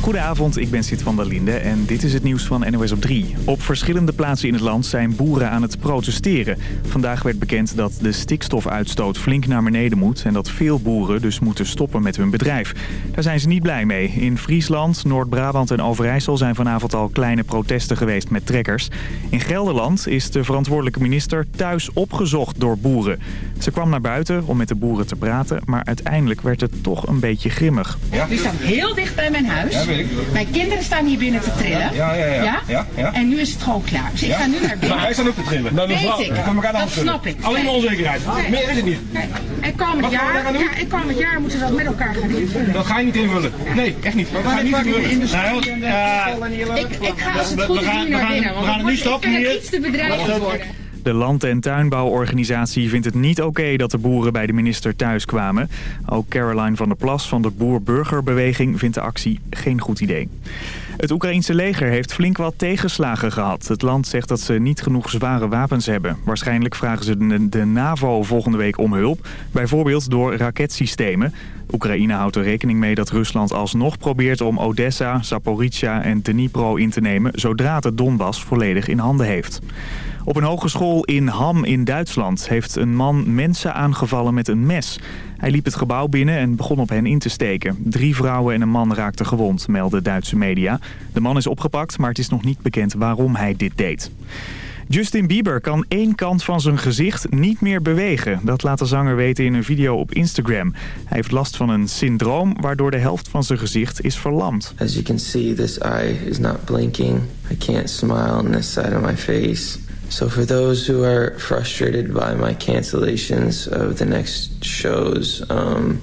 Goedenavond, ik ben Sid van der Linde en dit is het nieuws van NOS op 3. Op verschillende plaatsen in het land zijn boeren aan het protesteren. Vandaag werd bekend dat de stikstofuitstoot flink naar beneden moet... en dat veel boeren dus moeten stoppen met hun bedrijf. Daar zijn ze niet blij mee. In Friesland, Noord-Brabant en Overijssel zijn vanavond al kleine protesten geweest met trekkers. In Gelderland is de verantwoordelijke minister thuis opgezocht door boeren. Ze kwam naar buiten om met de boeren te praten, maar uiteindelijk werd het toch een beetje grimmig. Ja? Die staan heel dicht bij mijn huis. Weet ik. Mijn kinderen staan hier binnen te trillen. Ja, ja, ja. Ja? Ja, ja. En nu is het gewoon klaar. Dus ik ga nu naar binnen. Maar wij staan ook te trillen. Nou, Weet mevrouw, ik. elkaar Dat snap ik. Alleen maar onzekerheid. Meer is het niet. Nee. En komend jaar, ja, en komend jaar moeten we dat met elkaar gaan invullen. Dat ga je niet invullen. Nee, echt niet. Dat ga je niet ik invullen. in de Nou, eh, Ik, ik ga als het we- goed is gaan- nu we naar gaan- binnen. we gaan het nu stoppen ik hier. het iets te bedreigend worden. De Land- en Tuinbouworganisatie vindt het niet oké dat de boeren bij de minister thuis kwamen. Ook Caroline van der Plas van de Boer-Burgerbeweging vindt de actie geen goed idee. Het Oekraïense leger heeft flink wat tegenslagen gehad. Het land zegt dat ze niet genoeg zware wapens hebben. Waarschijnlijk vragen ze de, de NAVO volgende week om hulp. Bijvoorbeeld door raketsystemen. Oekraïne houdt er rekening mee dat Rusland alsnog probeert om Odessa, Zaporizhia en Dnipro in te nemen... zodra het Donbass volledig in handen heeft. Op een hogeschool in Ham in Duitsland heeft een man mensen aangevallen met een mes. Hij liep het gebouw binnen en begon op hen in te steken. Drie vrouwen en een man raakten gewond, melden Duitse media. De man is opgepakt, maar het is nog niet bekend waarom hij dit deed. Justin Bieber kan één kant van zijn gezicht niet meer bewegen. Dat laat de zanger weten in een video op Instagram. Hij heeft last van een syndroom waardoor de helft van zijn gezicht is verlamd. As you can see, this eye is not blinking. I can't smile on this side of my face. So for those who are frustrated by my cancellations of the next shows, um,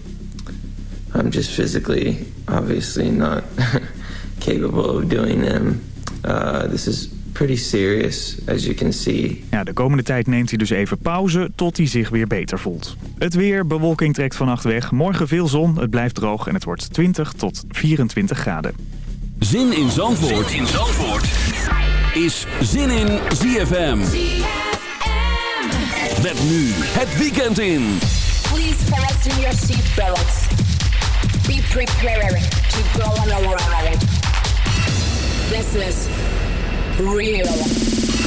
I'm just physically, obviously not capable of doing them. Uh, this is pretty serious, as you can see. Ja, de komende tijd neemt hij dus even pauze tot hij zich weer beter voelt. Het weer, bewolking trekt vannacht weg. Morgen veel zon, het blijft droog en het wordt 20 tot 24 graden. Zin in Zandvoort, in Zandvoort. is Zin in ZFM. Met nu het weekend in. Please fasten your seatbelts. Be prepared to go on a ride. This is real.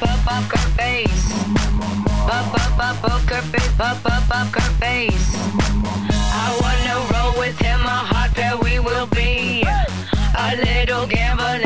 poker face. Poker face, poker face. I wanna roll with him, a hot pair we will be. A little gambling.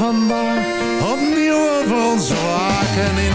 vandaag. Opnieuw over ons waken in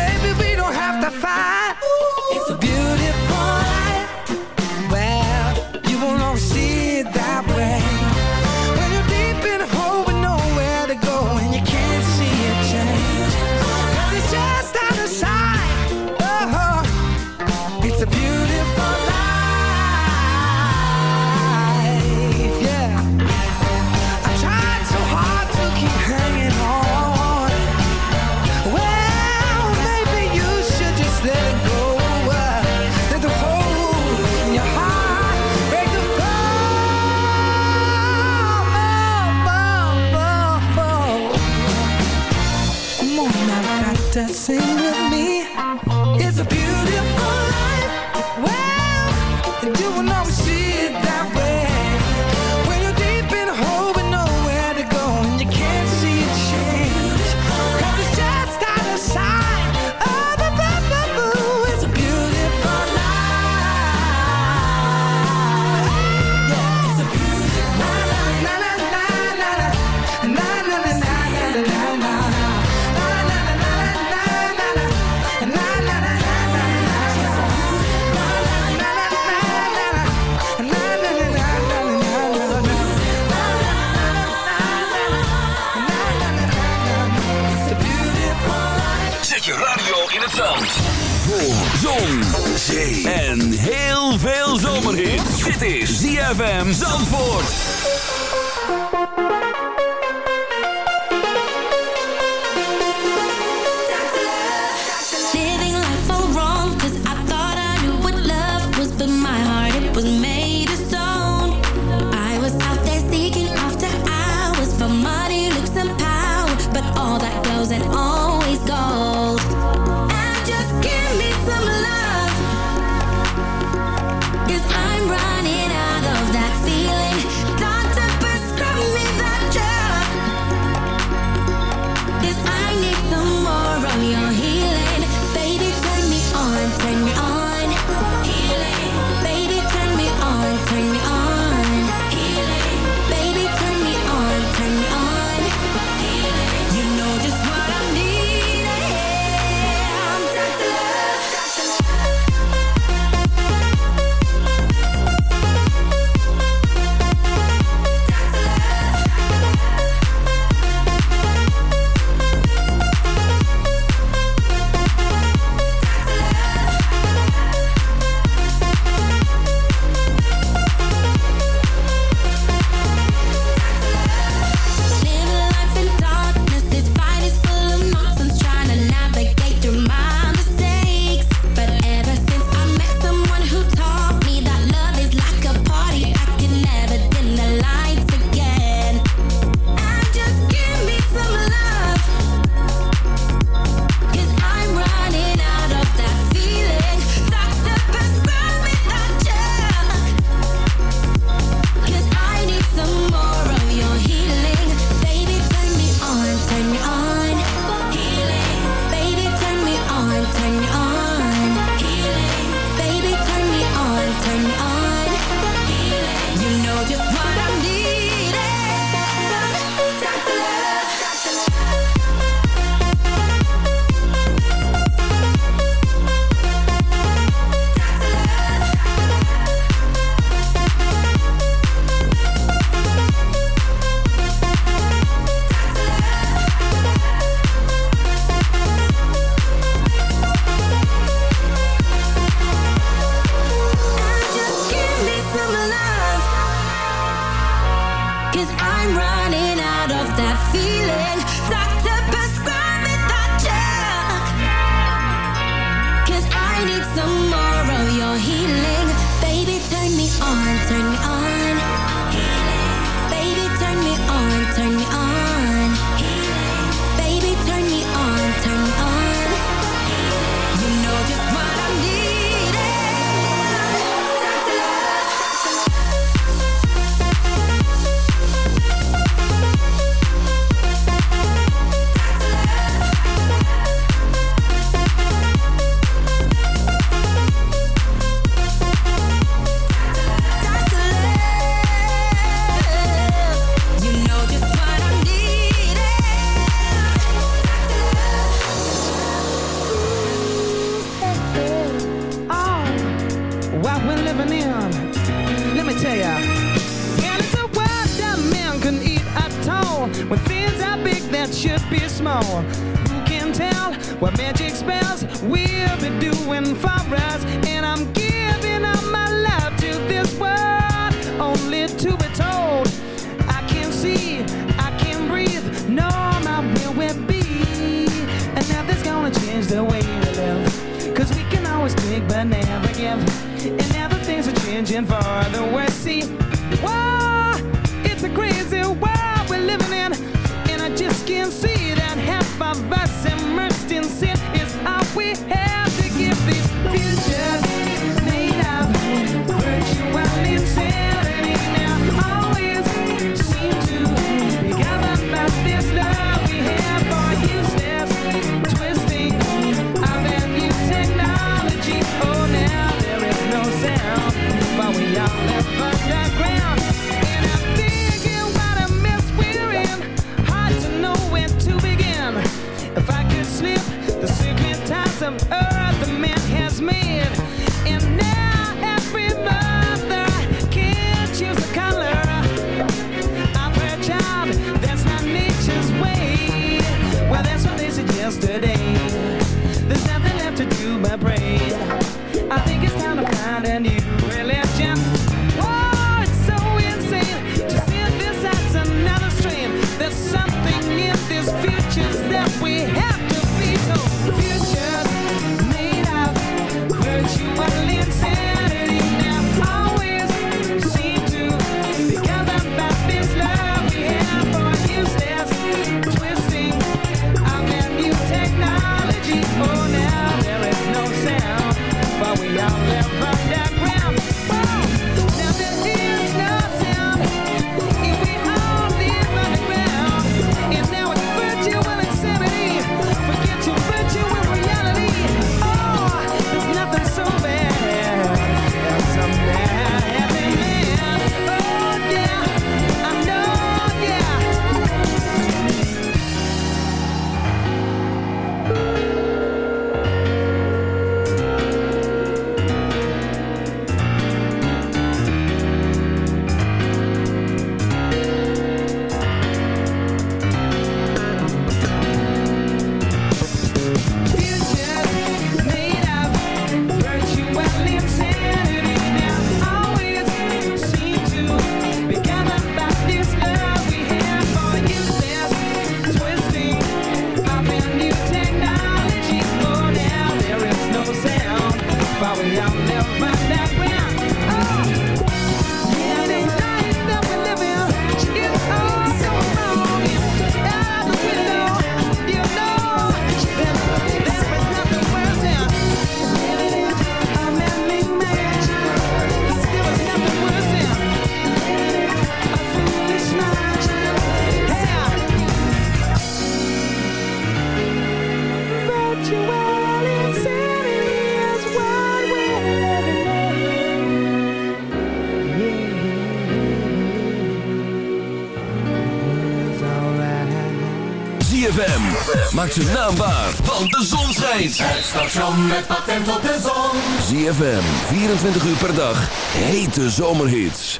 maakt ze naambaar van de zonschijns. Het station met patent op de zon. ZFM, 24 uur per dag, hete zomerhits.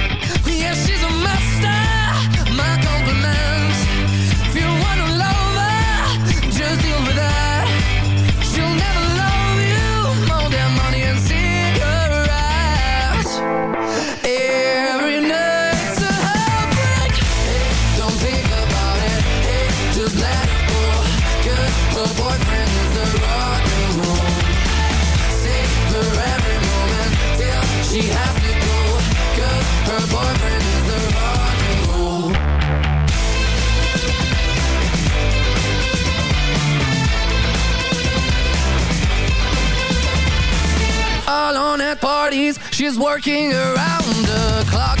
She's working around the clock.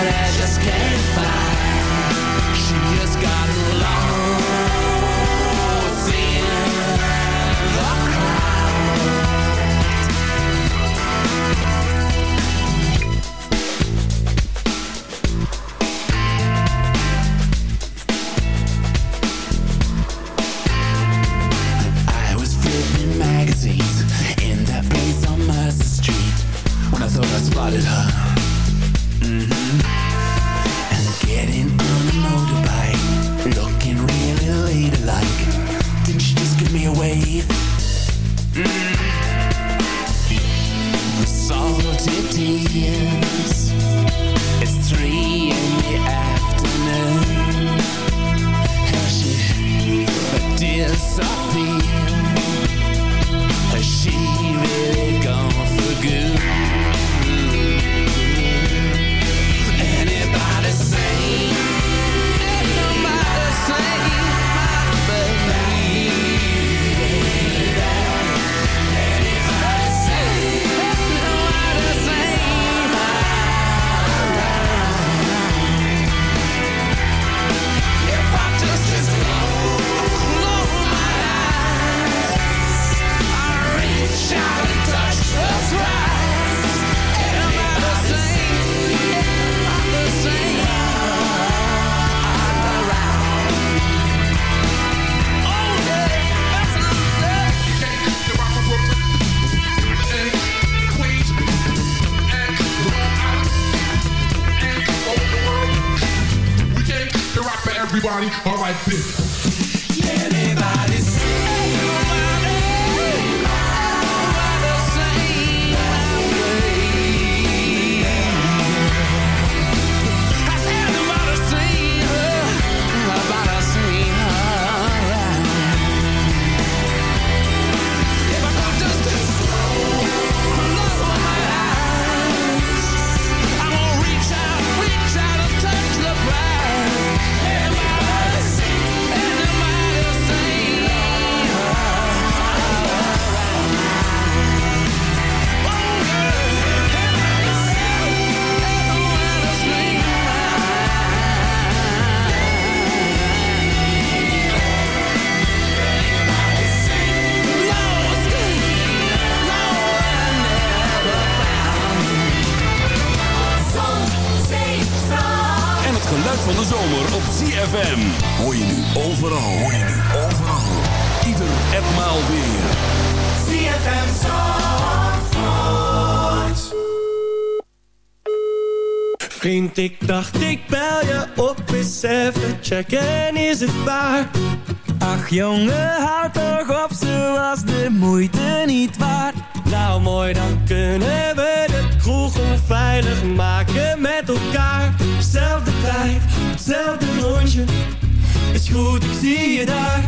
But I just can't find. Op ZFM. Hoor je nu overal. Hoor je nu overal. Ieder en maal weer. ZFM Zandvoort. Vriend, ik dacht ik bel je op eens even checken, is het waar? Ach jongen, houd toch op, ze was de moeite niet waard. Nou mooi, dan kunnen we de kroeg onveilig maken met elkaar. Zelfde tijd, hetzelfde rondje, is goed, ik zie je daar.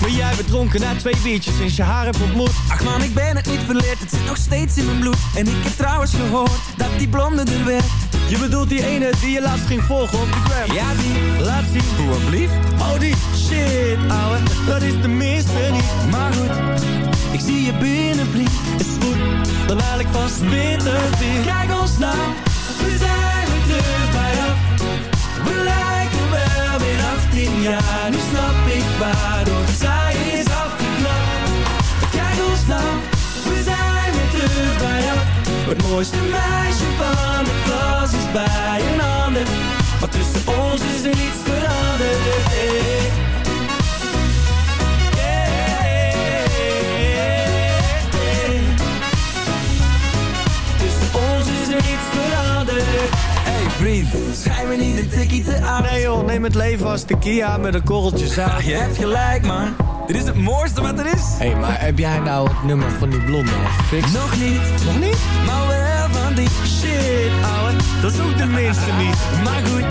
Maar jij bent dronken na twee biertjes sinds je haar hebt ontmoet. Ach man, ik ben het niet verleerd, het zit nog steeds in mijn bloed. En ik heb trouwens gehoord dat die blonde er werd. Je bedoelt die ene die je laatst ging volgen op de gram Ja die, laat zien, hoe blieft? Oh die, shit ouwe, dat is de minste niet. Maar goed, ik zie je binnen vriend, is goed. Dan haal ik vast weer. Kijk ons nou, we zijn terug bij We lijken wel weer 18 jaar. Nu snap ik waardoor zij is afgeknapt. Kijk ons nou, we zijn weer terug bij Het mooiste meisje van de klas is bij een ander. Maar tussen ons is er niets veranderd me niet een tikkie te oud. Nee joh, neem het leven als tequila met een korreltje zout. je hebt gelijk man. Dit is het mooiste wat er is. Hé, hey, maar heb jij nou het nummer van die blonde gefixt? Nog niet. Nog niet? Maar wel van die shit, ouwe. Dat is ook de minste niet. Maar goed,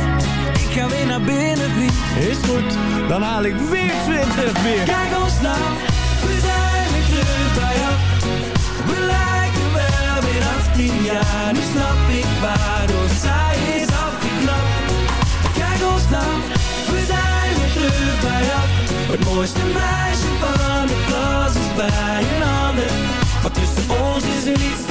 ik ga weer naar binnen, vriend. Is goed, dan haal ik weer 20 bier. Kijk ons nou, we zijn weer terug bij jou. We lijken wel weer 18 jaar. Nu snap ik waardoor mooiste meisje van de klas is bij een ander. Maar tussen ons is er niets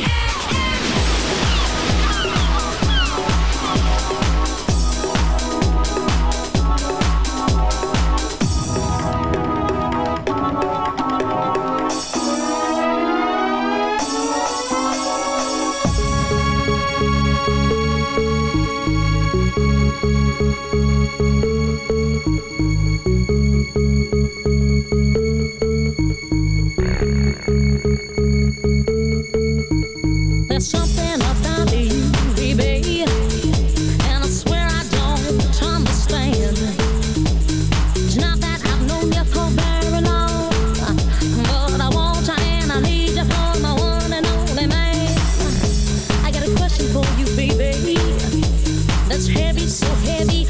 heavy, so heavy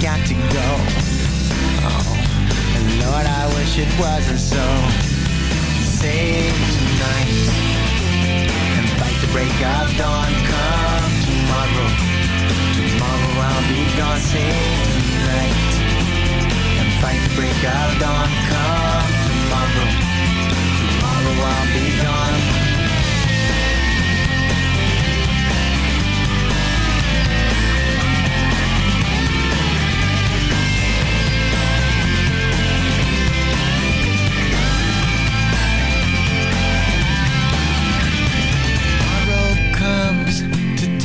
got to go. Oh, and Lord, I wish it wasn't so. Save tonight and fight the break of dawn. Come tomorrow, tomorrow I'll be gone. Save tonight and fight the break of dawn. Come tomorrow, tomorrow I'll be gone.